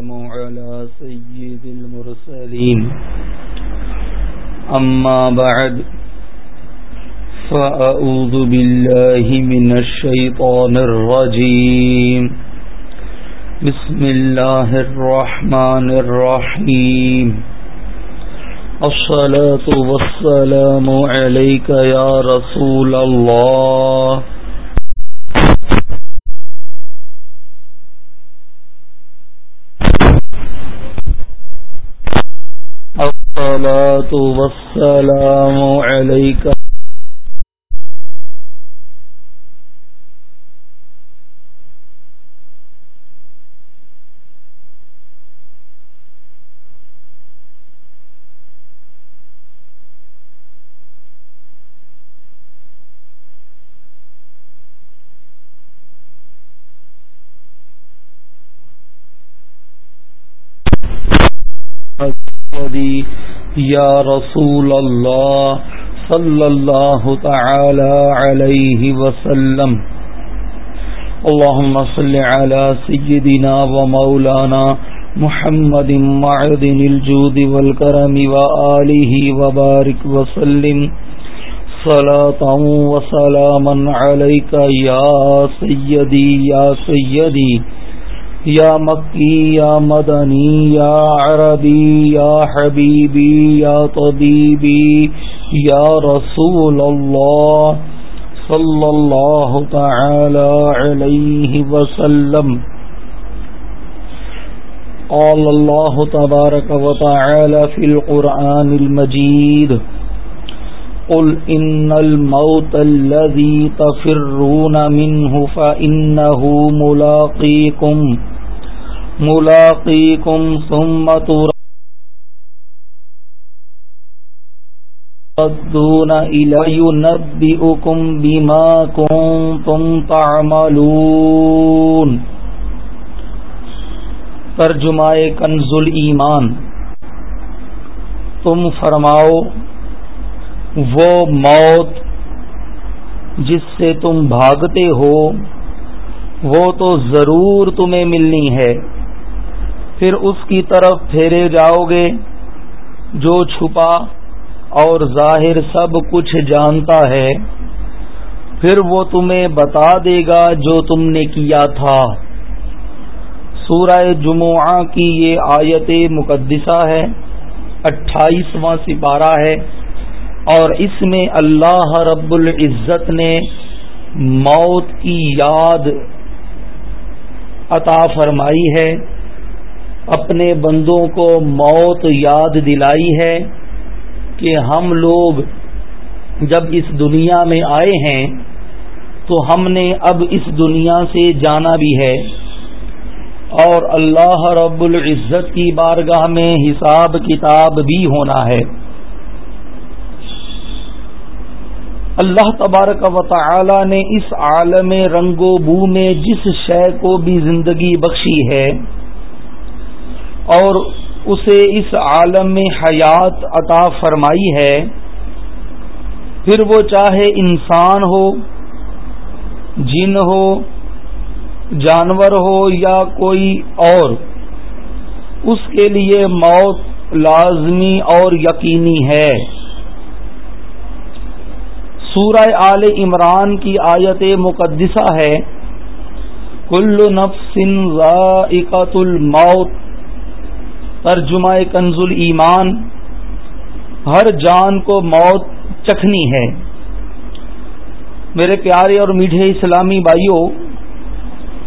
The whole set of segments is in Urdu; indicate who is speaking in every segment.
Speaker 1: والسلام على سيد المرسلين. أما بعد، فأعوذ بالله من الشيطان الرجيم. بسم الله الرحمن الرحيم. الصلاة والسلام عليك يا رسول الله. والسلام عليك یا رسول اللہ صلی اللہ تعالی علیہ وسلم. اللهم صل على سيدنا ومولانا محمد معدن الجود والكرم وآله وبارك وسلم. صلاة وسلاما عليك يا سيدي يا سيدي. یا مکی، یا مدنی، یا عربی، یا حبیبی، یا طبیبی، یا رسول اللہ صلی اللہ تعالی علیہ وسلم۔ قال الله تبارك وتعالى في القرآن المجيد قل إن الموت الذي تفرون منه فإنه ملاقيكم ملاقيكم ثم تردون إلى ينبئكم بما كنتم تعملون ترجمہ کنز ایمان تم فرماؤ، وہ موت جس سے تم بھاگتے ہو، وہ تو ضرور تمہیں ملنی ہے۔ پھر اس کی طرف پھیرے جاؤ گے، جو چھپا اور ظاہر سب کچھ جانتا ہے۔ پھر وہ تمہیں بتا دے گا جو تم نے کیا تھا۔ سورہ جمعہ کی یہ آیت مقدسہ ہے، اٹھائیسواں سپارہ ہے۔ اور اس میں اللہ رب العزت نے موت کی یاد عطا فرمائی ہے۔ اپنے بندوں کو موت یاد دلائی ہے کہ ہم لوگ جب اس دنیا میں آئے ہیں تو ہم نے اب اس دنیا سے جانا بھی ہے اور اللہ رب العزت کی بارگاہ میں حساب کتاب بھی ہونا ہے۔ اللہ تبارک و تعالی نے اس عالم رنگ و بو میں جس شے کو بھی زندگی بخشی ہے اور اسے اس عالم میں حیات عطا فرمائی ہے۔ پھر وہ چاہے انسان ہو، جن ہو، جانور ہو یا کوئی اور، اس کے لیے موت لازمی اور یقینی ہے۔ سورہ آل عمران کی آیت مقدسہ ہے۔ کل نفس ذائقۃ الموت۔ ترجمہ کنز ایمان، ہر جان کو موت چکھنی ہے۔ میرے پیارے اور میٹھے اسلامی بھائیوں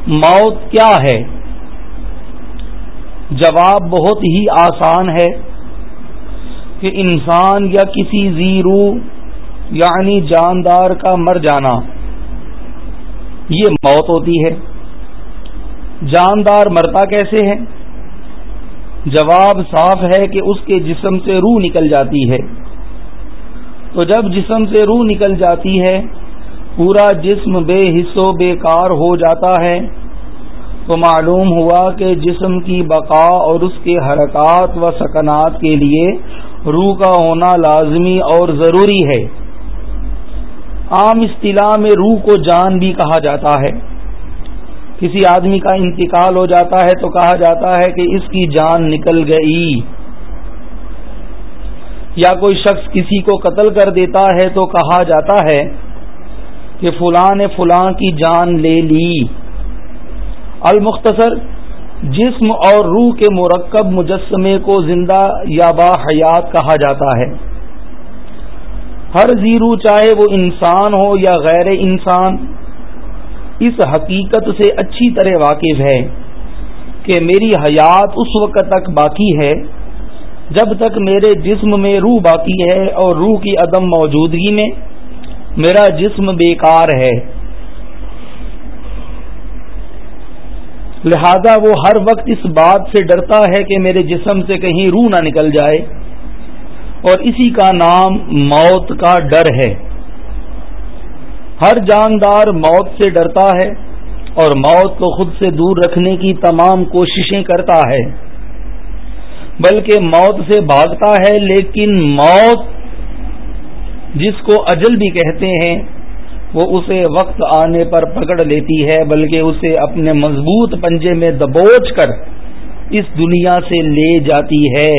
Speaker 1: موت کیا ہے؟ جواب بہت ہی آسان ہے کہ انسان یا کسی زیرو یعنی جاندار کا مر جانا، یہ موت ہوتی ہے۔ جاندار مرتا کیسے ہے؟ جواب صاف ہے کہ اس کے جسم سے روح نکل جاتی ہے۔ تو جب جسم سے روح نکل جاتی ہے، پورا جسم بے حصوں بے کار ہو جاتا ہے۔ تو معلوم ہوا کہ جسم کی بقا اور اس کے حرکات و سکنات کے لیے روح کا ہونا لازمی اور ضروری ہے۔ عام اصطلاح میں روح کو جان بھی کہا جاتا ہے۔ کسی آدمی کا انتقال ہو جاتا ہے تو کہا جاتا ہے کہ اس کی جان نکل گئی۔ یا کوئی شخص کسی کو قتل کر دیتا ہے تو کہا جاتا ہے کہ فلاں نے فلاں کی جان لے لی۔ المختصر، جسم اور روح کے مرکب مجسمے کو زندہ یا با حیات کہا جاتا ہے۔ ہر زیرو چاہے وہ انسان ہو یا غیر انسان اس حقیقت سے اچھی طرح واقف ہے کہ میری حیات اس وقت تک باقی ہے، جب تک میرے جسم میں روح باقی ہے اور روح کی عدم موجودگی میں میرا جسم بیکار ہے۔ لہذا وہ ہر وقت اس بات سے ڈرتا ہے کہ میرے جسم سے کہیں روح نہ نکل جائے اور اسی کا نام موت کا ڈر ہے۔ ہر جاندار موت سے ڈرتا ہے اور موت کو خود سے دور رکھنے کی تمام کوششیں کرتا ہے۔ بلکہ موت سے بھاگتا ہے، لیکن موت جس کو اجل بھی کہتے ہیں، وہ اسے وقت آنے پر پکڑ لیتی ہے، بلکہ اسے اپنے مضبوط پنجے میں دبوچ کر اس دنیا سے لے جاتی ہے۔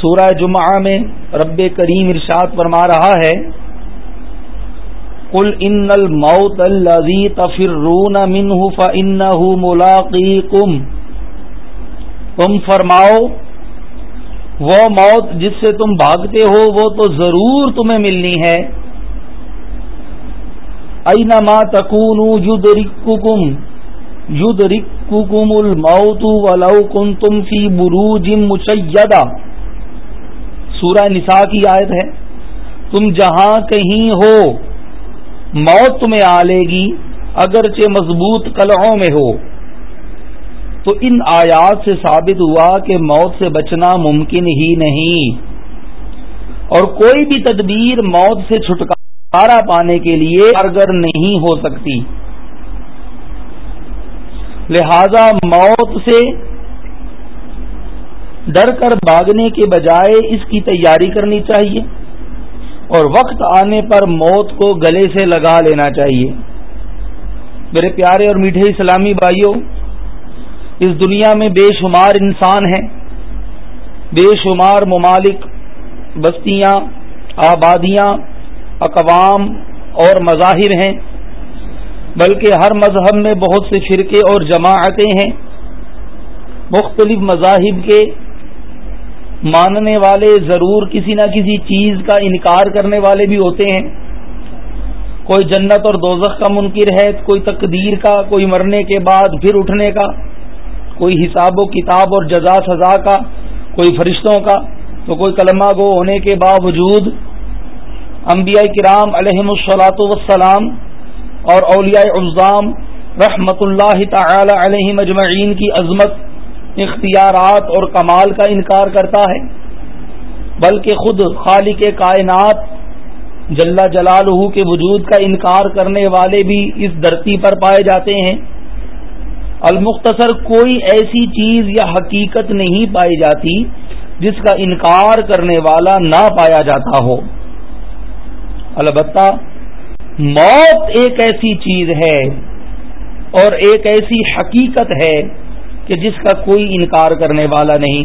Speaker 1: سورہ جمعہ میں رب کریم ارشاد فرما رہا ہے کل ان الموت الذي تفرون منه فانه ملاقيكم۔ تم فرماؤ، وہ موت جس سے تم بھاگتے ہو، وہ تو ضرور تمہیں ملنی ہے۔ اینما تکونو یدرککم یدرککم الموت ولو کنتم فی بروج مشیدہ سورہ نساء کی آیت ہے۔ تم جہاں کہیں ہو موت تمہیں آ لے گی، اگرچہ مضبوط قلعوں میں ہو۔ تو ان آیات سے ثابت ہوا کہ موت سے بچنا ممکن ہی نہیں۔ اور کوئی بھی تدبیر موت سے چھٹکا پانے کے لیے کارگر نہیں ہو سکتی۔ لہذا موت سے ڈر کر بھاگنے کے بجائے اس کی تیاری کرنی چاہیے۔ اور وقت آنے پر موت کو گلے سے لگا لینا چاہیے۔ میرے پیارے اور میٹھے اسلامی بھائیوں، اس دنیا میں بے شمار انسان ہیں، بے شمار ممالک، بستیاں، آبادیاں، اقوام اور مظاہر ہیں، بلکہ ہر مذہب میں بہت سے فرقے اور جماعتیں ہیں۔ مختلف مذاہب کے ماننے والے ضرور کسی نہ کسی چیز کا انکار کرنے والے بھی ہوتے ہیں۔ کوئی جنت اور دوزخ کا منکر ہے، کوئی تقدیر کا، کوئی مرنے کے بعد پھر اٹھنے کا، کوئی حساب و کتاب اور جزا سزا کا، کوئی فرشتوں کا، تو کوئی کلمہ گو ہونے کے باوجود انبیاء کرام علیہ السلاۃ وسلام اور اولیاء الزام رحمت اللہ تعالی علیہ مجمعین کی عظمت اختیارات اور کمال کا انکار کرتا ہے، بلکہ خود خالق کائنات جلا جلال کے وجود کا انکار کرنے والے بھی اس دھرتی پر پائے جاتے ہیں۔ المختصر کوئی ایسی چیز یا حقیقت نہیں پائی جاتی جس کا انکار کرنے والا نہ پایا جاتا ہو۔ البتہ موت ایک ایسی چیز ہے اور ایک ایسی حقیقت ہے کہ جس کا کوئی انکار کرنے والا نہیں۔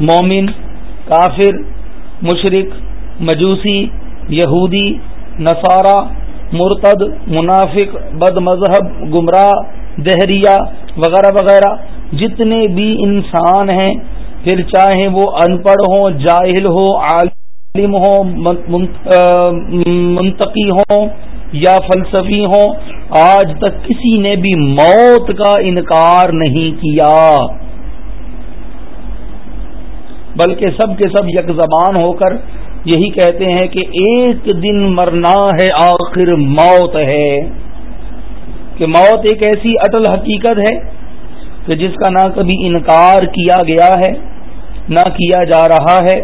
Speaker 1: مومن، کافر مشرق مجوسی، یہودی، نصارہ، مرتد، منافق بد مذہب گمراہ، دہریہ وغیرہ وغیرہ، جتنے بھی انسان ہیں، پھر چاہے وہ ان پڑھ ہوں جاہل ہو، عالم عالم ہوں منطقی ہوں یا فلسفی ہوں آج تک کسی نے بھی موت کا انکار نہیں کیا۔ بلکہ سب کے سب یک زبان ہو کر یہی کہتے ہیں کہ ایک دن مرنا ہے، آخر موت ہے۔ کہ موت ایک ایسی اٹل حقیقت ہے کہ جس کا نہ کبھی انکار کیا گیا ہے، نہ کیا جا رہا ہے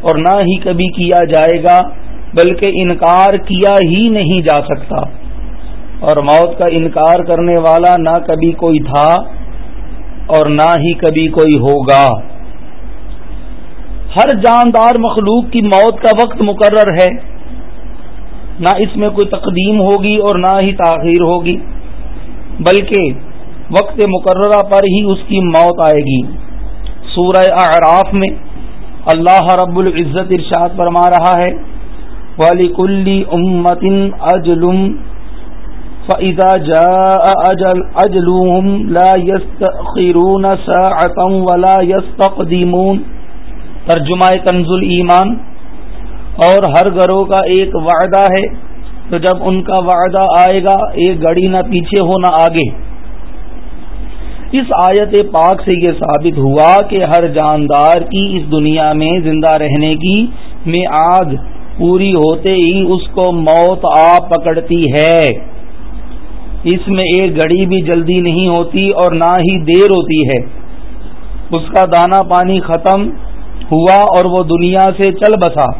Speaker 1: اور نہ ہی کبھی کیا جائے گا، بلکہ انکار کیا ہی نہیں جا سکتا۔ اور موت کا انکار کرنے والا نہ کبھی کوئی تھا اور نہ ہی کبھی کوئی ہوگا۔ ہر جاندار مخلوق کی موت کا وقت مقرر ہے۔ نہ اس میں کوئی تقدیم ہوگی اور نہ ہی تاخیر ہوگی، بلکہ وقت مقررہ پر ہی اس کی موت آئے گی۔ سورہ اعراف میں اللہ رب العزت ارشاد فرما رہا ہے والی کلی امتن اجلم فإذا جاء أجل أجلهم لا يستخرون ساعة ولا يستقدمون ترجمہ کنز ایمان اور ہر گروہ کا ایک وعدہ ہے تو جب ان کا وعدہ آئے گا، ایک گڑی نہ پیچھے ہو نہ آگے۔ اس آیت پاک سے یہ ثابت ہوا کہ ہر جاندار کی اس دنیا میں زندہ رہنے کی میں آگ پوری ہوتے ہی اس کو موت آ پکڑتی ہے۔ اس میں ایک گھڑی بھی جلدی نہیں ہوتی اور نہ ہی دیر ہوتی ہے۔ اس کا دانا پانی ختم ہوا اور وہ دنیا سے چل بسا۔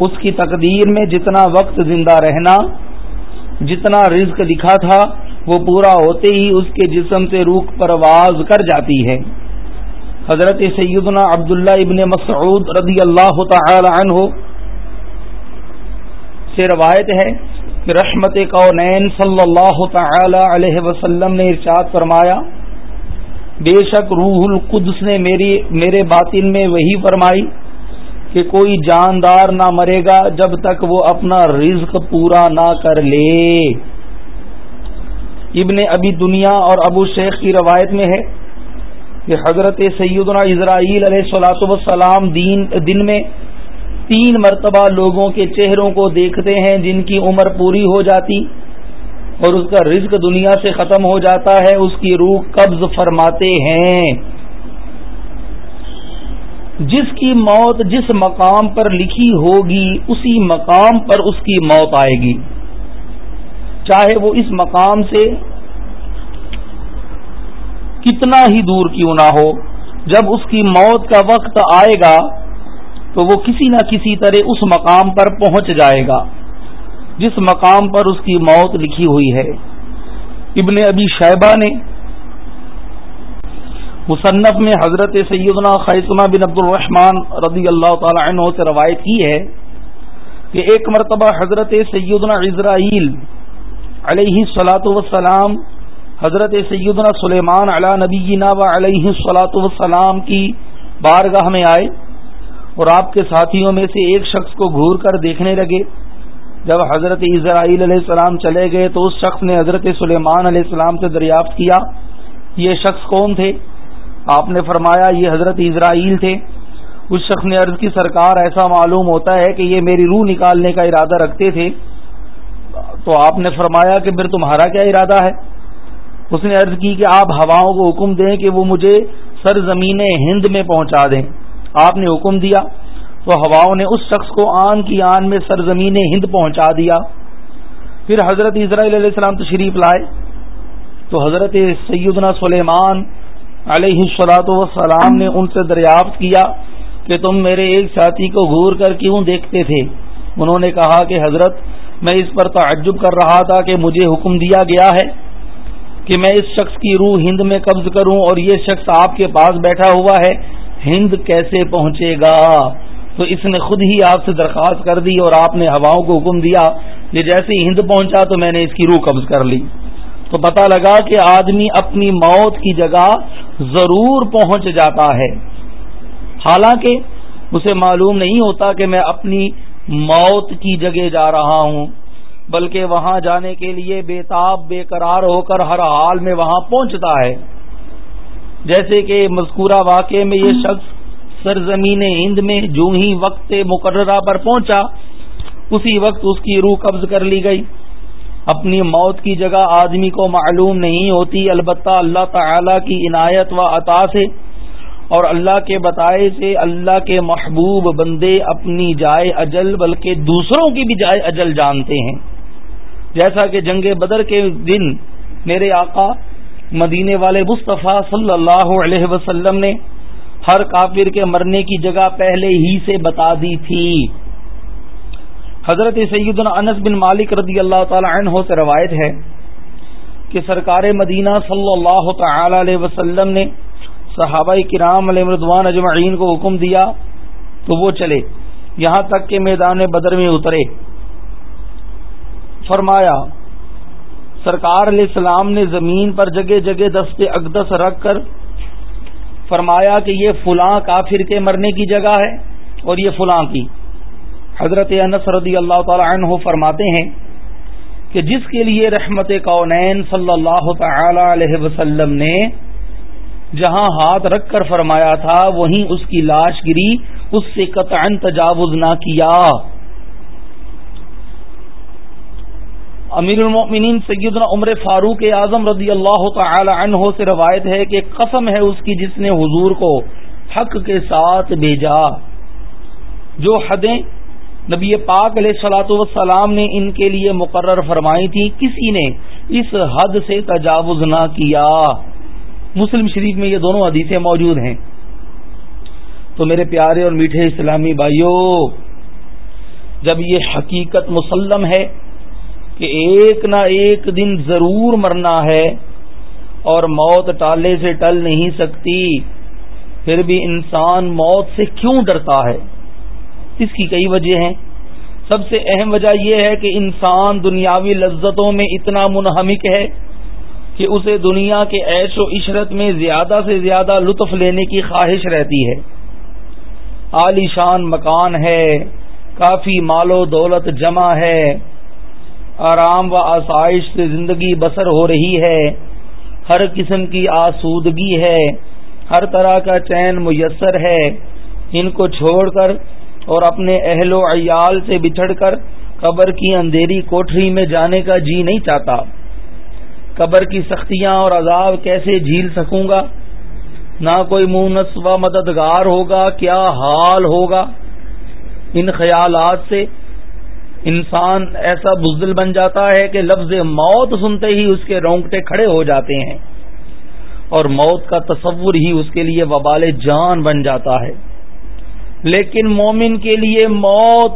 Speaker 1: اس کی تقدیر میں جتنا وقت زندہ رہنا، جتنا رزق لکھا تھا، وہ پورا ہوتے ہی اس کے جسم سے روح پرواز کر جاتی ہے۔ حضرت سیدنا عبداللہ ابن مسعود رضی اللہ تعالی عنہ سے روایت ہے رحمت کونین صلی اللہ تعالی علیہ وسلم نے ارشاد فرمایا، بے شک روح القدس نے میری، میرے باطن میں وہی فرمائی کہ کوئی جاندار نہ مرے گا جب تک وہ اپنا رزق پورا نہ کر لے۔ ابن ابی دنیا اور ابو شیخ کی روایت میں ہے کہ حضرت سیدنا اسرائیل علیہ صلاۃ وسلام دن میں تین مرتبہ لوگوں کے چہروں کو دیکھتے ہیں جن کی عمر پوری ہو جاتی اور اس کا رزق دنیا سے ختم ہو جاتا ہے، اس کی روح قبض فرماتے ہیں۔ جس کی موت جس مقام پر لکھی ہوگی، اسی مقام پر اس کی موت آئے گی۔ چاہے وہ اس مقام سے کتنا ہی دور کیوں نہ ہو، جب اس کی موت کا وقت آئے گا تو وہ کسی نہ کسی طرح اس مقام پر پہنچ جائے گا جس مقام پر اس کی موت لکھی ہوئی ہے۔ ابن ابی شیبہ نے مصنف میں حضرت سیدنا خیسمہ بن عبد الرحمان رضی اللہ تعالی عنہ سے روایت کی ہے کہ ایک مرتبہ حضرت سیدنا اسرائیل علیہ سلاۃ وسلام حضرت سیدنا سلیمان علی نبینا و علیہ سلاۃ وسلام کی بارگاہ میں آئے۔ اور آپ کے ساتھیوں میں سے ایک شخص کو گھور کر دیکھنے لگے۔ جب حضرت اسرائیل علیہ السلام چلے گئے تو اس شخص نے حضرت سلیمان علیہ السلام سے دریافت کیا، یہ شخص کون تھے؟ آپ نے فرمایا، یہ حضرت اسرائیل تھے۔ اس شخص نے عرض کی، سرکار، ایسا معلوم ہوتا ہے کہ یہ میری روح نکالنے کا ارادہ رکھتے تھے۔ تو آپ نے فرمایا کہ پھر تمہارا کیا ارادہ ہے؟ اس نے عرض کی کہ آپ ہواؤں کو حکم دیں کہ وہ مجھے سرزمین ہند میں پہنچا دیں۔ آپ نے حکم دیا تو ہواؤں نے اس شخص کو آن کی آن میں سرزمین ہند پہنچا دیا۔ پھر حضرت اسرائیل علیہ السلام تشریف لائے۔ تو حضرت سیدنا سلیمان علیہ السلاۃ وسلام نے ان سے دریافت کیا کہ تم میرے ایک ساتھی کو گور کر کیوں دیکھتے تھے؟ انہوں نے کہا کہ حضرت، میں اس پر تعجب کر رہا تھا کہ مجھے حکم دیا گیا ہے کہ میں اس شخص کی روح ہند میں قبض کروں اور یہ شخص آپ کے پاس بیٹھا ہوا ہے۔ ہند کیسے پہنچے گا؟ تو اس نے خود ہی آپ سے درخواست کر دی اور آپ نے ہواؤں کو حکم دیا یہ جیسے ہی ہند پہنچا تو میں نے اس کی روح قبض کر لی۔ تو پتہ لگا کہ آدمی اپنی موت کی جگہ ضرور پہنچ جاتا ہے۔ حالانکہ اسے معلوم نہیں ہوتا کہ میں اپنی موت کی جگہ جا رہا ہوں، بلکہ وہاں جانے کے لیے بے تاب، بے قرار ہو کر ہر حال میں وہاں پہنچتا ہے۔ جیسے کہ مذکورہ واقعے میں یہ شخص سرزمین ہند میں جو ہی وقت مقررہ پر پہنچا، اسی وقت اس کی روح قبض کر لی گئی۔ اپنی موت کی جگہ آدمی کو معلوم نہیں ہوتی، البتہ اللہ تعالی کی عنایت و عطا سے اور اللہ کے بتائے سے اللہ کے محبوب بندے اپنی جائے اجل، بلکہ دوسروں کی بھی جائے اجل جانتے ہیں۔ جیسا کہ جنگ بدر کے دن میرے آقا مدینے والے مصطفیٰ صلی اللہ علیہ وسلم نے ہر کافر کے مرنے کی جگہ پہلے ہی سے بتا دی تھی۔ حضرت سیدنا انس بن مالک رضی اللہ تعالی عنہ سے روایت ہے کہ سرکار مدینہ صلی اللہ تعالی علیہ وسلم نے صحابہ کرام علیہ مردوان اجمعین کو حکم دیا تو وہ چلے۔ یہاں تک کہ میدان بدر میں اترے۔ فرمایا سرکار علیہ السلام نے زمین پر جگہ جگہ دست اقدس رکھ کر فرمایا کہ یہ فلاں کافر کے مرنے کی جگہ ہے اور یہ فلاں کی۔ حضرت انس رضی اللہ تعالی عنہ فرماتے ہیں کہ جس کے لیے رحمت کونین صلی اللہ تعالی علیہ وسلم نے جہاں ہاتھ رکھ کر فرمایا تھا، وہیں اس کی لاش گری اس سے قطعا تجاوز نہ کیا۔ امیر المؤمنین سیدنا عمر فاروق اعظم رضی اللہ تعالی عنہ سے روایت ہے کہ قسم ہے اس کی جس نے حضور کو حق کے ساتھ بھیجا۔ جو حدیں نبی پاک علیہ سلاۃ والسلام نے ان کے لیے مقرر فرمائی تھی، کسی نے اس حد سے تجاوز نہ کیا۔ مسلم شریف میں یہ دونوں حدیثیں موجود ہیں۔ تو میرے پیارے اور میٹھے اسلامی بھائیوں جب یہ حقیقت مسلم ہے کہ ایک نہ ایک دن ضرور مرنا ہے اور موت ٹالے سے ٹل نہیں سکتی، پھر بھی انسان موت سے کیوں ڈرتا ہے؟ اس کی کئی وجہ ہیں۔ سب سے اہم وجہ یہ ہے کہ انسان دنیاوی لذتوں میں اتنا منہمک ہے کہ اسے دنیا کے عیش و عشرت میں زیادہ سے زیادہ لطف لینے کی خواہش رہتی ہے۔ عالی شان مکان ہے، کافی مال و دولت جمع ہے۔ آرام و آسائش سے زندگی بسر ہو رہی ہے۔ ہر قسم کی آسودگی ہے۔ ہر طرح کا چین میسر ہے۔ ان کو چھوڑ کر اور اپنے اہل و عیال سے بچھڑ کر قبر کی اندھیری کوٹری میں جانے کا جی نہیں چاہتا۔ قبر کی سختیاں اور عذاب کیسے جھیل سکوں گا؟ نہ کوئی مونس و مددگار ہوگا، کیا حال ہوگا؟ ان خیالات سے انسان ایسا بزدل بن جاتا ہے کہ لفظ موت سنتے ہی اس کے رونگٹے کھڑے ہو جاتے ہیں اور موت کا تصور ہی اس کے لیے وبال جان بن جاتا ہے۔ لیکن مومن کے لیے موت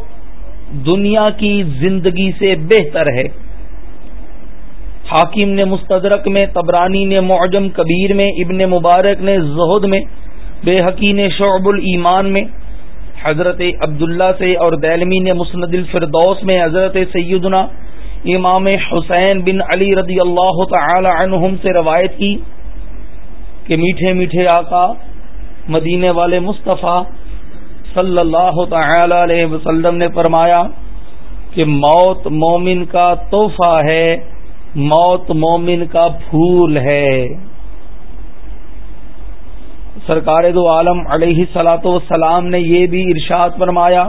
Speaker 1: دنیا کی زندگی سے بہتر ہے۔ حاکم نے مستدرک میں تبرانی نے، معجم کبیر میں، ابن مبارک نے، زہد میں، بے حقی نے شعب الایمان میں حضرت عبداللہ سے اور دہلمی نے مسند الفردوس میں حضرت سیدنا امام حسین بن علی رضی اللہ تعالی عنہم سے روایت کی کہ میٹھے میٹھے آقا مدینے والے مصطفیٰ صلی اللہ تعالی علیہ وسلم نے فرمایا کہ موت مومن کا تحفہ ہے، موت مومن کا پھول ہے۔ سرکار دو عالم علیہ سلاۃ وسلام نے یہ بھی ارشاد فرمایا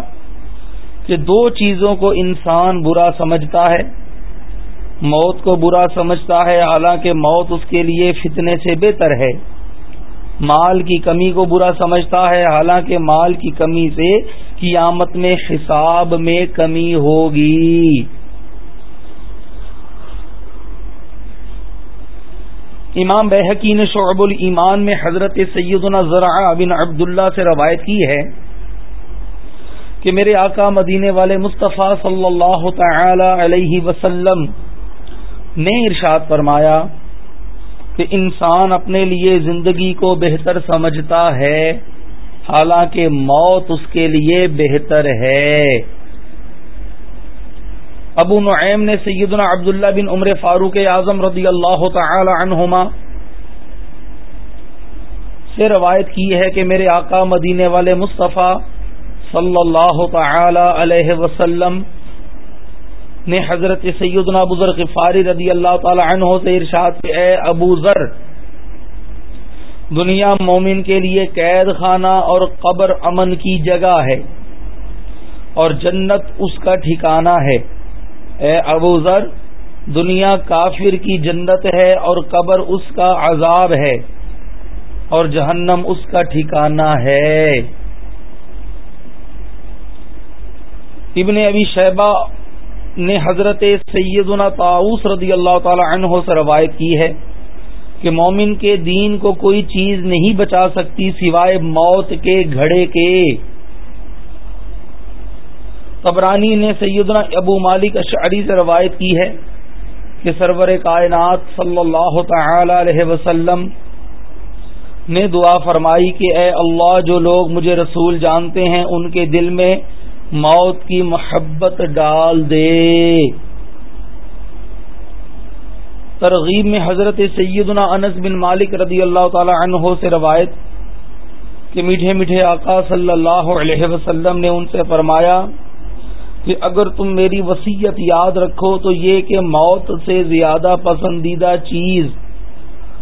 Speaker 1: کہ دو چیزوں کو انسان برا سمجھتا ہے، موت کو برا سمجھتا ہے، حالانکہ موت اس کے لیے فتنے سے بہتر ہے۔ مال کی کمی کو برا سمجھتا ہے، حالانکہ مال کی کمی سے قیامت میں حساب میں کمی ہوگی۔ امام بحقی نے شعب الایمان میں حضرت سیدنا ذرا بن عبداللہ سے روایت کی ہے کہ میرے آقا مدینے والے مصطفیٰ صلی اللہ تعالی علیہ وسلم نے ارشاد فرمایا کہ انسان اپنے لیے زندگی کو بہتر سمجھتا ہے، حالانکہ موت اس کے لیے بہتر ہے۔ ابو نعیم نے سیدنا عبداللہ بن عمر فاروق اعظم رضی اللہ تعالی عنہما سے روایت کی ہے کہ میرے آقا مدینے والے مصطفیٰ صلی اللہ تعالی علیہ وسلم نے حضرت سیدنا بزرگ فاری رضی اللہ تعالی عنہ سے ارشاد اے ابو ذر، دنیا مومن کے لیے قید خانہ اور قبر امن کی جگہ ہے اور جنت اس کا ٹھکانہ ہے۔ اے ابو ذر، دنیا کافر کی جنت ہے اور قبر اس کا عذاب ہے اور جہنم اس کا ٹھکانہ ہے۔ ابن ابی شیبہ نے حضرت سیدنا طاؤس رضی اللہ تعالی عنہ سے روایت کی ہے کہ مومن کے دین کو کوئی چیز نہیں بچا سکتی سوائے موت کے گھڑے کے۔ قبرانی نے سیدنا ابو مالک اشعری سے روایت کی ہے کہ سرور کائنات صلی اللہ تعالی علیہ وسلم نے دعا فرمائی کہ اے اللہ جو لوگ مجھے رسول جانتے ہیں ان کے دل میں موت کی محبت ڈال دے۔ ترغیب میں حضرت سیدنا انس بن مالک رضی اللہ تعالی عنہ سے روایت کہ میٹھے میٹھے آقا صلی اللہ علیہ وسلم نے ان سے فرمایا کہ اگر تم میری وسیعت یاد رکھو تو یہ کہ موت سے زیادہ پسندیدہ چیز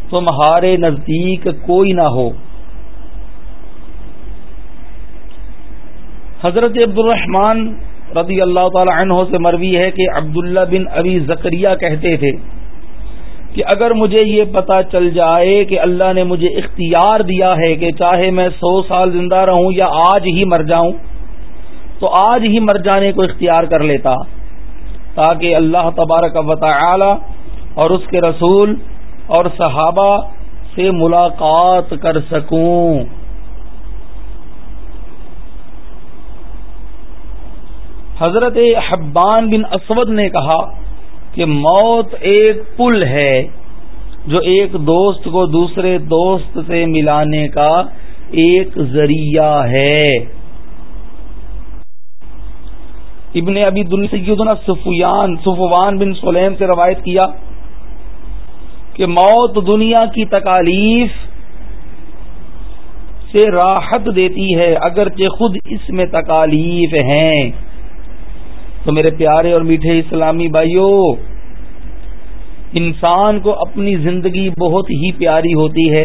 Speaker 1: تمہارے نزدیک کوئی نہ ہو۔ حضرت عبد الرحمان رضی اللہ تعالی عنہ سے مروی ہے کہ عبداللہ بن ابی زکریہ کہتے تھے کہ اگر مجھے یہ پتا چل جائے کہ اللہ نے مجھے اختیار دیا ہے کہ چاہے میں سو سال زندہ رہوں یا آج ہی مر جاؤں تو آج ہی مر جانے کو اختیار کر لیتا تاکہ اللہ تبارک و تعالی اور اس کے رسول اور صحابہ سے ملاقات کر سکوں۔ حضرت حبان بن اسود نے کہا کہ موت ایک پل ہے جو ایک دوست کو دوسرے دوست سے ملانے کا ایک ذریعہ ہے۔ ابن ابی سیدنا سفیان سفوان بن سلیم سے روایت کیا کہ موت دنیا کی تکالیف سے راحت دیتی ہے، اگرچہ خود اس میں تکالیف ہیں۔ تو میرے پیارے اور میٹھے اسلامی بھائیوں انسان کو اپنی زندگی بہت ہی پیاری ہوتی ہے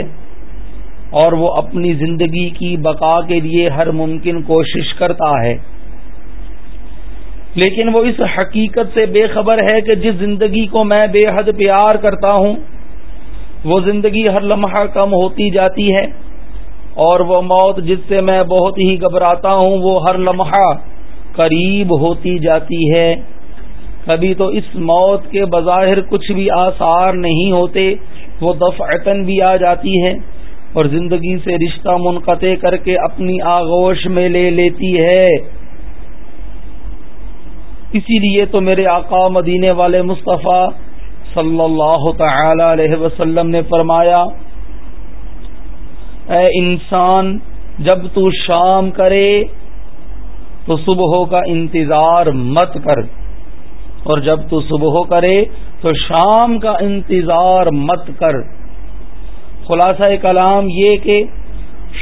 Speaker 1: اور وہ اپنی زندگی کی بقا کے لیے ہر ممکن کوشش کرتا ہے۔ لیکن وہ اس حقیقت سے بے خبر ہے کہ جس زندگی کو میں بے حد پیار کرتا ہوں، وہ زندگی ہر لمحہ کم ہوتی جاتی ہے اور وہ موت جس سے میں بہت ہی گھبراتا ہوں، وہ ہر لمحہ قریب ہوتی جاتی ہے۔ کبھی تو اس موت کے بظاہر کچھ بھی آثار نہیں ہوتے، وہ دفعتن بھی آ جاتی ہے اور زندگی سے رشتہ منقطع کر کے اپنی آغوش میں لے لیتی ہے۔ اسی لیے تو میرے آقا مدینے والے مصطفیٰ صلی اللہ تعالی علیہ وسلم نے فرمایا، اے انسان، جب تو شام کرے تو صبح کا انتظار مت کر۔ اور جب تو صبح کرے تو شام کا انتظار مت کر۔ خلاصہ کلام یہ کہ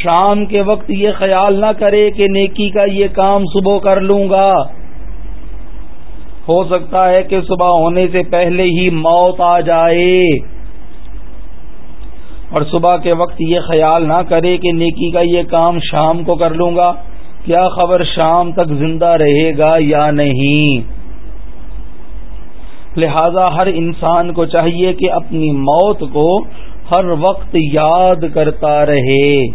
Speaker 1: شام کے وقت یہ خیال نہ کرے کہ نیکی کا یہ کام صبح کر لوں گا۔ ہو سکتا ہے کہ صبح ہونے سے پہلے ہی موت آ جائے۔ اور صبح کے وقت یہ خیال نہ کرے کہ نیکی کا یہ کام شام کو کر لوں گا، کیا خبر شام تک زندہ رہے گا یا نہیں؟ لہذا ہر انسان کو چاہیے کہ اپنی موت کو ہر وقت یاد کرتا رہے۔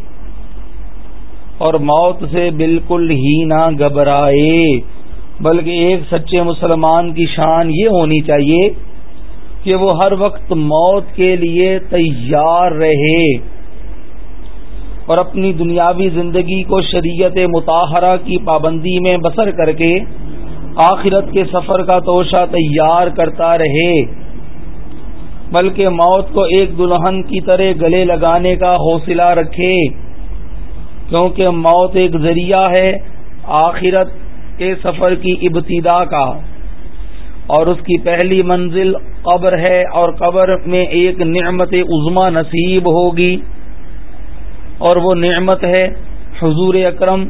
Speaker 1: اور موت سے بالکل ہی نہ گھبرائے۔ بلکہ ایک سچے مسلمان کی شان یہ ہونی چاہیے کہ وہ ہر وقت موت کے لیے تیار رہے اور اپنی دنیاوی زندگی کو شریعت متحرہ کی پابندی میں بسر کر کے آخرت کے سفر کا توشہ تیار کرتا رہے۔ بلکہ موت کو ایک دلہن کی طرح گلے لگانے کا حوصلہ رکھے۔ کیونکہ موت ایک ذریعہ ہے، آخرت کے سفر کی ابتدا کا۔ اور اس کی پہلی منزل قبر ہے اور قبر میں ایک نعمت عظما نصیب ہوگی۔ اور وہ نعمت ہے حضور اکرم،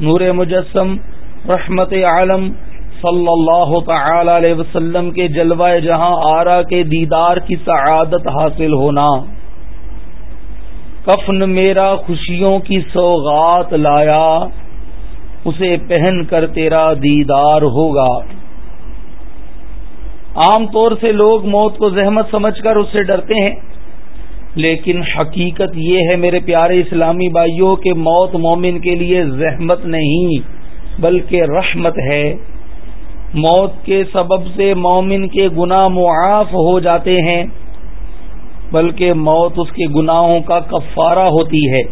Speaker 1: نور مجسم، رحمت عالم صلی اللہ تعالی علیہ وسلم کے جلوہ جہاں آرا کے دیدار کی سعادت حاصل ہونا۔ کفن میرا خوشیوں کی سوغات لایا۔ اسے پہن کر تیرا دیدار ہوگا۔ عام طور سے لوگ موت کو زحمت سمجھ کر اس سے ڈرتے ہیں، لیکن حقیقت یہ ہے میرے پیارے اسلامی بھائیوں، کہ موت مومن کے لیے زحمت نہیں، بلکہ رحمت ہے۔ موت کے سبب سے مومن کے گناہ معاف ہو جاتے ہیں، بلکہ موت اس کے گناہوں کا کفارہ ہوتی ہے۔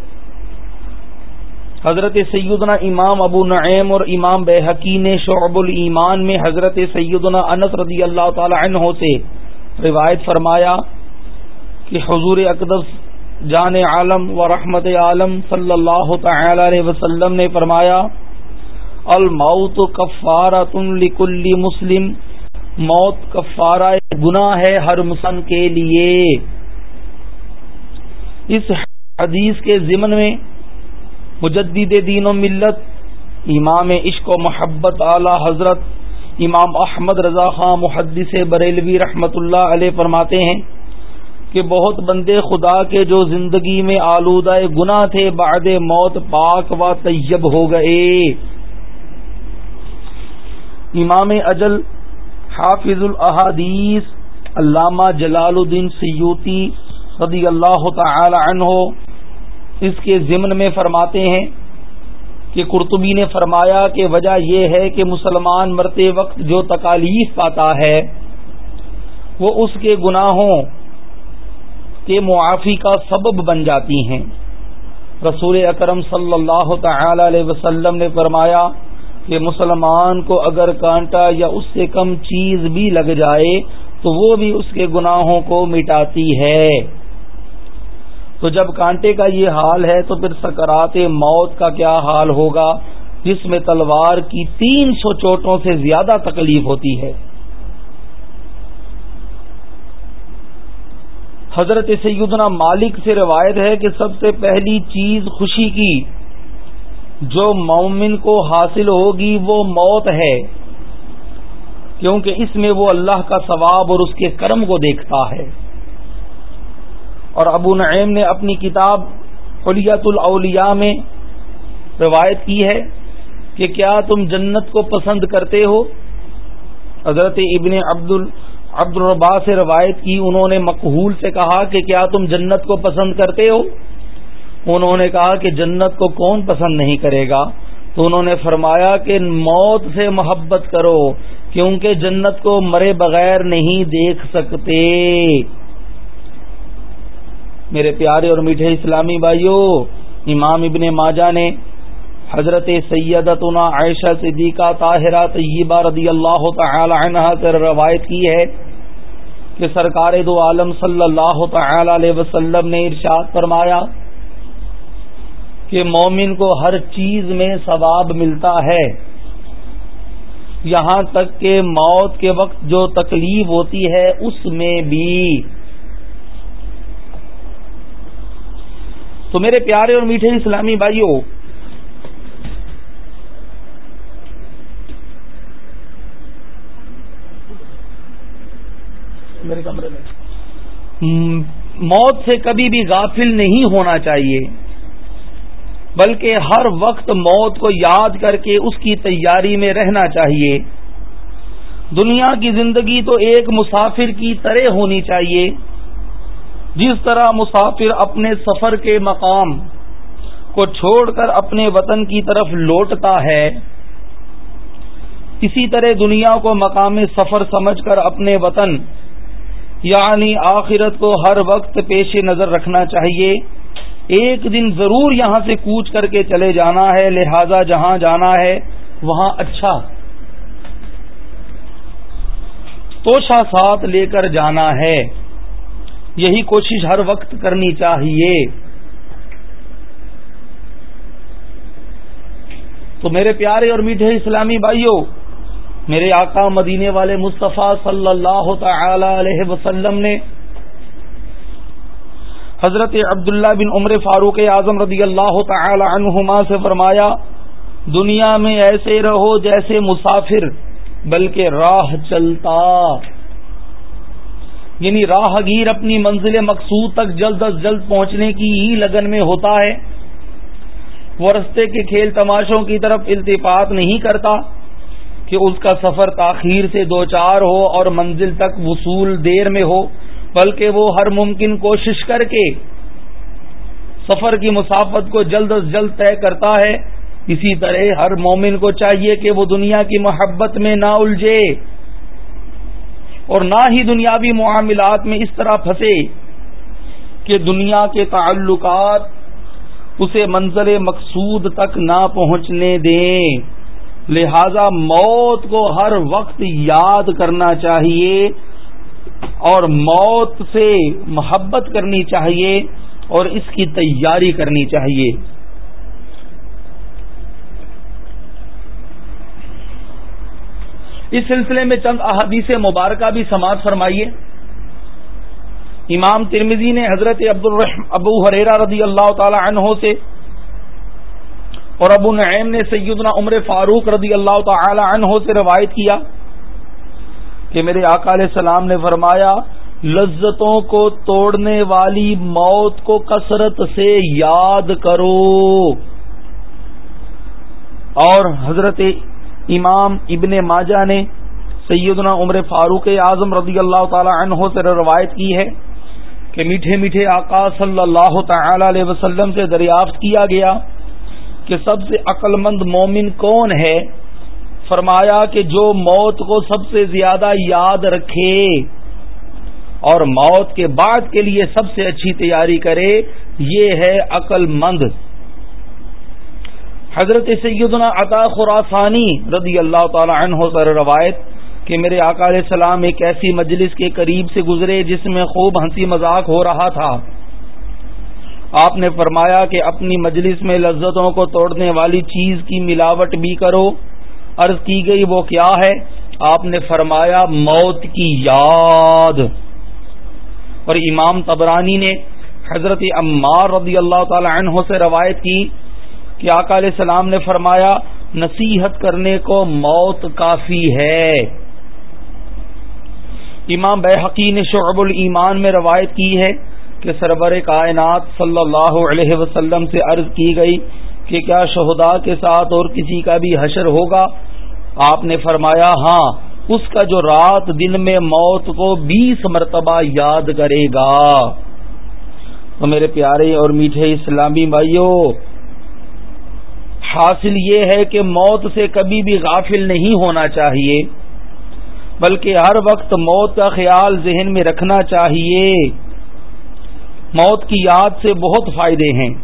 Speaker 1: حضرت سیدنا امام ابو نعیم اور امام بحقی نے شعب الایمان میں حضرت سیدنا انس رضی اللہ تعالی عنہ سے روایت فرمایا کہ حضور اقدس جان عالم و رحمت عالم صلی اللہ تعالی علیہ وسلم نے فرمایا، الموت کفارت لکل مسلم، موت کفارہ گنا ہے ہر مسلم کے لیے۔ اس حدیث کے ضمن میں مجدد دین و ملت، امام عشق و محبت اعلی حضرت امام احمد رضا خان محدث بریلوی رحمت اللہ علیہ فرماتے ہیں کہ بہت بندے خدا کے جو زندگی میں آلودہ گنا تھے، بعد موت پاک و طیب ہو گئے۔ امام اجل حافظ الحادیث علامہ جلال الدین سیوتی رضی اللہ تعالی عنہ اس کے ضمن میں فرماتے ہیں کہ قرطبی نے فرمایا کہ وجہ یہ ہے کہ مسلمان مرتے وقت جو تکالیف پاتا ہے، وہ اس کے گناہوں کے معافی کا سبب بن جاتی ہیں۔ رسول اکرم صلی اللہ تعالی علیہ وسلم نے فرمایا کہ مسلمان کو اگر کانٹا یا اس سے کم چیز بھی لگ جائے تو وہ بھی اس کے گناہوں کو مٹاتی ہے۔ تو جب کانٹے کا یہ حال ہے تو پھر سکرات موت کا کیا حال ہوگا؟ جس میں تلوار کی تین سو چوٹوں سے زیادہ تکلیف ہوتی ہے۔ حضرت سیدنا مالک سے روایت ہے کہ سب سے پہلی چیز خوشی کی جو مومن کو حاصل ہوگی وہ موت ہے، کیونکہ اس میں وہ اللہ کا ثواب اور اس کے کرم کو دیکھتا ہے۔ اور ابو نعیم نے اپنی کتاب خلیت الاولیاء میں روایت کی ہے کہ کیا تم جنت کو پسند کرتے ہو؟ حضرت ابن عبد عبد الربا سے روایت کی، انہوں نے مقہول سے کہا کہ کیا تم جنت کو پسند کرتے ہو؟ انہوں نے کہا کہ جنت کو کون پسند نہیں کرے گا؟ تو انہوں نے فرمایا کہ موت سے محبت کرو، کیونکہ جنت کو مرے بغیر نہیں دیکھ سکتے۔ میرے پیارے اور میٹھے اسلامی بھائیوں امام ابن ماجہ نے حضرت سیدتنا عائشہ صدیقہ طاہرہ طیبہ رضی اللہ تعالی عنہ سے روایت کی ہے کہ سرکار دو عالم صلی اللہ تعالی علیہ وسلم نے ارشاد فرمایا کہ مومن کو ہر چیز میں ثواب ملتا ہے۔ یہاں تک کہ موت کے وقت جو تکلیف ہوتی ہے، اس میں بھی تو میرے پیارے اور میٹھے اسلامی بھائیوں، میرے کمرے میں موت سے کبھی بھی غافل نہیں ہونا چاہیے، بلکہ ہر وقت موت کو یاد کر کے اس کی تیاری میں رہنا چاہیے۔ دنیا کی زندگی تو ایک مسافر کی طرح ہونی چاہیے۔ جس طرح مسافر اپنے سفر کے مقام کو چھوڑ کر اپنے وطن کی طرف لوٹتا ہے، اسی طرح دنیا کو مقام سفر سمجھ کر اپنے وطن یعنی آخرت کو ہر وقت پیش نظر رکھنا چاہیے۔ ایک دن ضرور یہاں سے کوچ کر کے چلے جانا ہے، لہذا جہاں جانا ہے، وہاں اچھا توشا ساتھ لے کر جانا ہے۔ یہی کوشش ہر وقت کرنی چاہیے۔ تو میرے پیارے اور میٹھے اسلامی بھائیوں میرے آقا مدینے والے مصطفیٰ صلی اللہ تعالی علیہ وسلم نے حضرت عبداللہ بن عمر فاروق اعظم رضی اللہ تعالی عنہما سے فرمایا، دنیا میں ایسے رہو جیسے مسافر، بلکہ راہ چلتا۔ یعنی راہ گیر اپنی منزل مقصود تک جلد از جلد پہنچنے کی ہی لگن میں ہوتا ہے۔ وہ رستے کے کھیل تماشوں کی طرف التفاط نہیں کرتا کہ اس کا سفر تاخیر سے دو چار ہو اور منزل تک وصول دیر میں ہو، بلکہ وہ ہر ممکن کوشش کر کے سفر کی مسافت کو جلد از جلد طے کرتا ہے۔ اسی طرح ہر مومن کو چاہیے کہ وہ دنیا کی محبت میں نہ الجھے۔ اور نہ ہی دنیاوی معاملات میں اس طرح پھنسے کہ دنیا کے تعلقات اسے منظر مقصود تک نہ پہنچنے دیں۔ لہذا موت کو ہر وقت یاد کرنا چاہیے اور موت سے محبت کرنی چاہیے اور اس کی تیاری کرنی چاہیے۔ اس سلسلے میں چند احادیث مبارکہ بھی سماعت فرمائیے۔ امام ترمزی نے حضرت عبد الرحم ابو حریرا رضی اللہ تعالی عنہ سے اور ابو نعیم نے سیدنا عمر فاروق رضی اللہ تعالی عنہ سے روایت کیا کہ میرے آقا علیہ السلام نے فرمایا، لذتوں کو توڑنے والی موت کو کثرت سے یاد کرو۔ اور حضرت امام ابن ماجہ نے سیدنا عمر فاروق اعظم رضی اللہ تعالی عنہ سے روایت کی ہے کہ میٹھے میٹھے آقا صلی اللہ تعالی علیہ وسلم سے دریافت کیا گیا کہ سب سے عقل مند مومن کون ہے؟ فرمایا کہ جو موت کو سب سے زیادہ یاد رکھے اور موت کے بعد کے لیے سب سے اچھی تیاری کرے، یہ ہے عقل مند حضرت سیدنا عطا خراسانی رضی اللہ تعالی عنہ سر روایت کہ میرے آقا علیہ السلام ایک ایسی مجلس کے قریب سے گزرے جس میں خوب ہنسی مذاق ہو رہا تھا۔ آپ نے فرمایا کہ اپنی مجلس میں لذتوں کو توڑنے والی چیز کی ملاوٹ بھی کرو۔ عرض کی گئی، وہ کیا ہے؟ آپ نے فرمایا، موت کی یاد۔ اور امام تبرانی نے حضرت عمار رضی اللہ تعالی عنہ سے روایت کی کہ آقا علیہ السلام نے فرمایا، نصیحت کرنے کو موت کافی ہے۔ امام بحقی نے شعب الایمان میں روایت کی ہے کہ سربر کائنات صلی اللہ علیہ وسلم سے عرض کی گئی کہ کیا شہدا کے ساتھ اور کسی کا بھی حشر ہوگا؟ آپ نے فرمایا ہاں اس کا جو رات دن میں موت کو بیس مرتبہ یاد کرے گا۔ تو میرے پیارے اور میٹھے اسلامی بھائیوں حاصل یہ ہے کہ موت سے کبھی بھی غافل نہیں ہونا چاہیے، بلکہ ہر وقت موت کا خیال ذہن میں رکھنا چاہیے۔ موت کی یاد سے بہت فائدے ہیں۔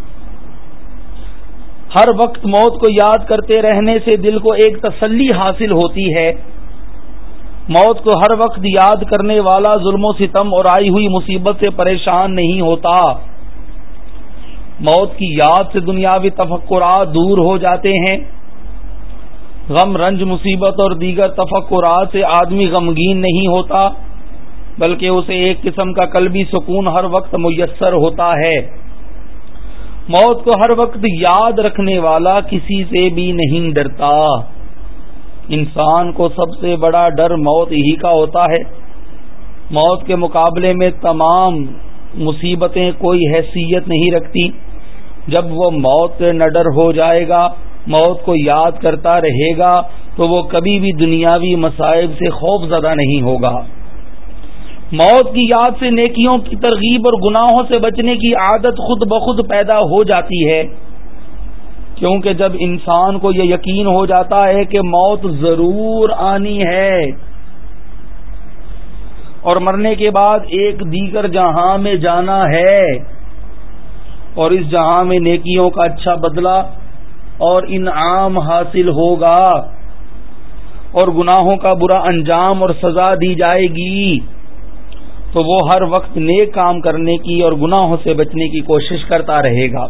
Speaker 1: ہر وقت موت کو یاد کرتے رہنے سے دل کو ایک تسلی حاصل ہوتی ہے۔ موت کو ہر وقت یاد کرنے والا ظلم و ستم اور آئی ہوئی مصیبت سے پریشان نہیں ہوتا۔ موت کی یاد سے دنیاوی تفکرات دور ہو جاتے ہیں۔ غم، رنج، مصیبت اور دیگر تفکرات سے آدمی غمگین نہیں ہوتا، بلکہ اسے ایک قسم کا قلبی سکون ہر وقت میسر ہوتا ہے۔ موت کو ہر وقت یاد رکھنے والا کسی سے بھی نہیں ڈرتا۔ انسان کو سب سے بڑا ڈر موت ہی کا ہوتا ہے۔ موت کے مقابلے میں تمام مصیبتیں کوئی حیثیت نہیں رکھتی۔ جب وہ موت سے نڈر ہو جائے گا، موت کو یاد کرتا رہے گا، تو وہ کبھی بھی دنیاوی مسائب سے خوف زدہ نہیں ہوگا۔ موت کی یاد سے نیکیوں کی ترغیب اور گناہوں سے بچنے کی عادت خود بخود پیدا ہو جاتی ہے۔ کیونکہ جب انسان کو یہ یقین ہو جاتا ہے کہ موت ضرور آنی ہے، اور مرنے کے بعد ایک دیگر جہاں میں جانا ہے اور اس جہاں میں نیکیوں کا اچھا بدلہ اور انعام حاصل ہوگا اور گناہوں کا برا انجام اور سزا دی جائے گی، تو وہ ہر وقت نیک کام کرنے کی اور گناہوں سے بچنے کی کوشش کرتا رہے گا۔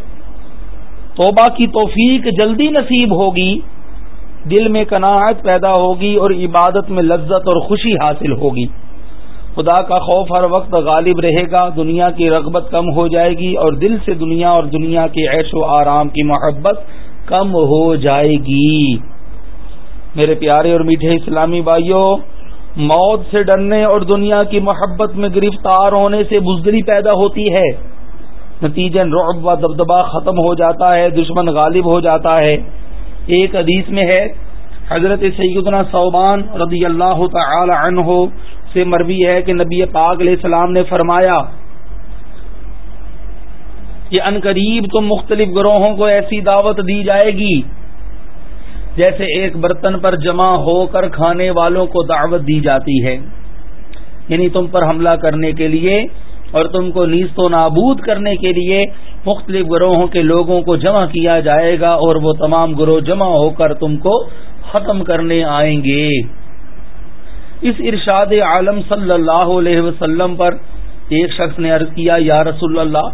Speaker 1: توبہ کی توفیق جلدی نصیب ہوگی، دل میں کناعت پیدا ہوگی اور عبادت میں لذت اور خوشی حاصل ہوگی۔ خدا کا خوف ہر وقت غالب رہے گا، دنیا کی رغبت کم ہو جائے گی اور دل سے دنیا اور دنیا کے عیش و آرام کی محبت کم ہو جائے گی۔ میرے پیارے اور میٹھے اسلامی بھائیوں، موت سے ڈرنے اور دنیا کی محبت میں گرفتار ہونے سے بزدری پیدا ہوتی ہے۔ نتیجن رعب و دبدبا ختم ہو جاتا ہے، دشمن غالب ہو جاتا ہے۔ ایک حدیث میں ہے، حضرت سیدنا صوبان رضی اللہ تعالی عنہ سے مروی ہے کہ نبی پاک علیہ السلام نے فرمایا کہ ان قریب تو مختلف گروہوں کو ایسی دعوت دی جائے گی جیسے ایک برتن پر جمع ہو کر کھانے والوں کو دعوت دی جاتی ہے۔ یعنی تم پر حملہ کرنے کے لیے اور تم کو نیست و نابود کرنے کے لیے مختلف گروہوں کے لوگوں کو جمع کیا جائے گا اور وہ تمام گروہ جمع ہو کر تم کو ختم کرنے آئیں گے۔ اس ارشاد عالم صلی اللہ علیہ وسلم پر ایک شخص نے عرض کیا، یا رسول اللہ،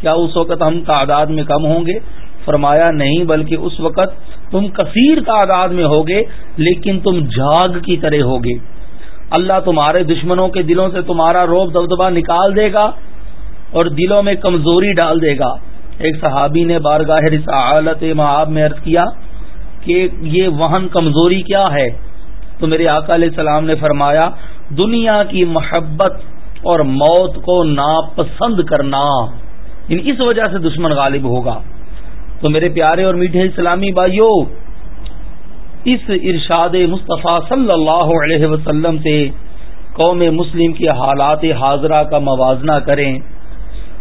Speaker 1: کیا اس وقت ہم تعداد میں کم ہوں گے؟ فرمایا، نہیں، بلکہ اس وقت تم کثیر تعداد میں ہوگے، لیکن تم جاگ کی طرح ہوگے۔ اللہ تمہارے دشمنوں کے دلوں سے تمہارا روب دبدبا نکال دے گا اور دلوں میں کمزوری ڈال دے گا۔ ایک صحابی نے بارگاہ رسالت معاب میں عرض کیا کہ یہ وہن کمزوری کیا ہے؟ تو میرے آقا علیہ السلام نے فرمایا، دنیا کی محبت اور موت کو ناپسند کرنا یعنی اس وجہ سے دشمن غالب ہوگا۔ تو میرے پیارے اور میٹھے اسلامی بھائیوں اس ارشاد مصطفیٰ صلی اللہ علیہ وسلم سے قوم مسلم کی حالات حاضرہ کا موازنہ کریں۔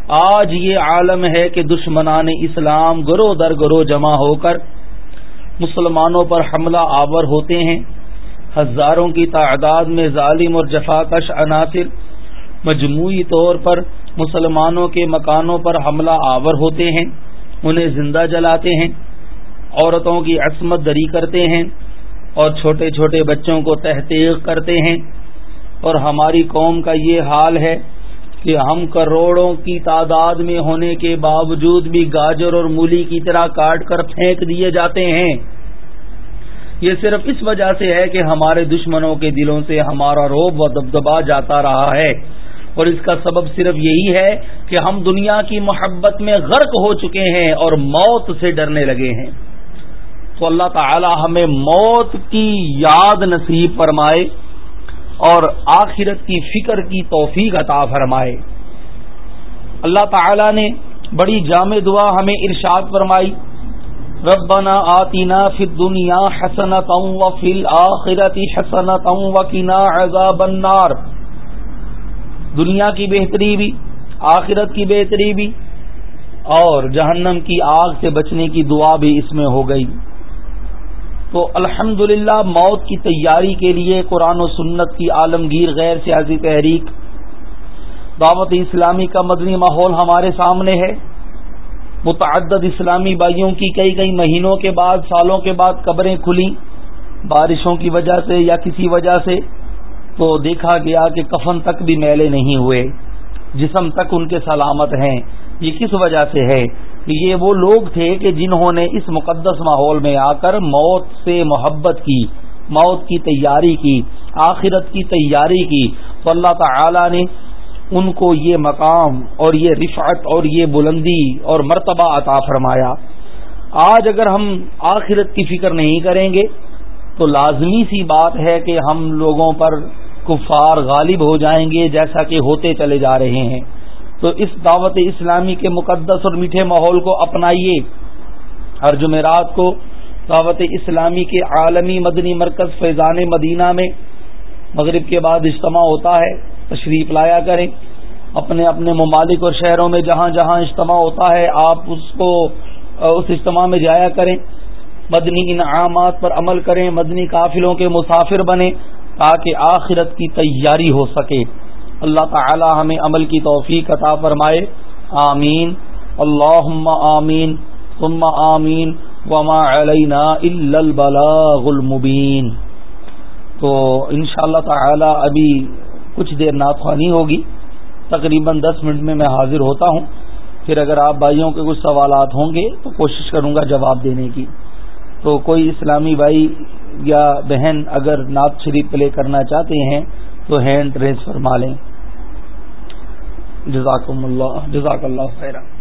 Speaker 1: آج یہ عالم ہے کہ دشمنان اسلام گرو در گرو جمع ہو کر مسلمانوں پر حملہ آور ہوتے ہیں۔ ہزاروں کی تعداد میں ظالم اور جفاکش عناصر مجموعی طور پر مسلمانوں کے مکانوں پر حملہ آور ہوتے ہیں، انہیں زندہ جلاتے ہیں، عورتوں کی عصمت دری کرتے ہیں اور چھوٹے چھوٹے بچوں کو تحقیق کرتے ہیں۔ اور ہماری قوم کا یہ حال ہے کہ ہم کروڑوں کی تعداد میں ہونے کے باوجود بھی گاجر اور مولی کی طرح کاٹ کر پھینک دیے جاتے ہیں۔ یہ صرف اس وجہ سے ہے کہ ہمارے دشمنوں کے دلوں سے ہمارا روب و دبدبا جاتا رہا ہے۔ اور اس کا سبب صرف یہی ہے کہ ہم دنیا کی محبت میں غرق ہو چکے ہیں اور موت سے ڈرنے لگے ہیں۔ تو اللہ تعالی ہمیں موت کی یاد نصیب فرمائے اور آخرت کی فکر کی توفیق عطا فرمائے۔ اللہ تعالی نے بڑی جامع دعا ہمیں ارشاد فرمائی۔ ربنا آتینا فی الدنیا حسنتا وفی الاخرت حسنتا وقنا عذاب النار۔ دنیا کی بہتری بھی، آخرت کی بہتری بھی، اور جہنم کی آگ سے بچنے کی دعا بھی اس میں ہو گئی۔ تو الحمد موت کی تیاری کے لیے قرآن و سنت کی عالمگیر غیر سیاسی تحریک، دعوت اسلامی کا مدنی ماحول ہمارے سامنے ہے۔ متعدد اسلامی بھائیوں کی کئی کئی مہینوں کے بعد، سالوں کے بعد قبریں کھلی، بارشوں کی وجہ سے یا کسی وجہ سے، تو دیکھا گیا کہ کفن تک بھی میلے نہیں ہوئے، جسم تک ان کے سلامت ہیں۔ یہ کس وجہ سے ہے؟ کہ یہ وہ لوگ تھے کہ جنہوں نے اس مقدس ماحول میں آ کر موت سے محبت کی، موت کی تیاری کی، آخرت کی تیاری کی۔ تو اللہ تعالی نے ان کو یہ مقام اور یہ رفعت اور یہ بلندی اور مرتبہ عطا فرمایا۔ آج اگر ہم آخرت کی فکر نہیں کریں گے، تو لازمی سی بات ہے کہ ہم لوگوں پر کفار غالب ہو جائیں گے جیسا کہ ہوتے چلے جا رہے ہیں۔ تو اس دعوت اسلامی کے مقدس اور میٹھے ماحول کو اپنائیے۔ ہر جمعرات کو دعوت اسلامی کے عالمی مدنی مرکز فیضان مدینہ میں مغرب کے بعد اجتماع ہوتا ہے۔ تشریف لایا کریں۔ اپنے اپنے ممالک اور شہروں میں جہاں جہاں اجتماع ہوتا ہے، آپ اس کو، اس اجتماع میں جایا کریں۔ مدنی انعامات پر عمل کریں، مدنی قافلوں کے مسافر بنیں تاکہ آخرت کی تیاری ہو سکے۔ اللہ تعالی ہمیں عمل کی توفیق عطا فرمائے۔ آمین۔ اللہ آمین۔ ثم آمین۔ وما علینا الا البلاغ المبین۔ تو انشاءاللہ تعالی ابھی کچھ دیر ناخوانی ہوگی۔ تقریباً دس منٹ میں میں حاضر ہوتا ہوں۔ پھر اگر آپ بھائیوں کے کچھ سوالات ہوں گے تو کوشش کروں گا جواب دینے کی۔ تو کوئی اسلامی بھائی یا بہن اگر نعت شریف پلے کرنا چاہتے ہیں تو ہینڈ ریز فرما لیں۔ جزاکم اللہ، جزاک اللہ خیرہ